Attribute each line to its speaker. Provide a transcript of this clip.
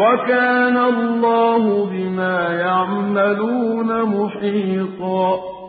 Speaker 1: وَكَانَ اللَّهُ بِمَا يَعْمَلُونَ مُحِيطًا.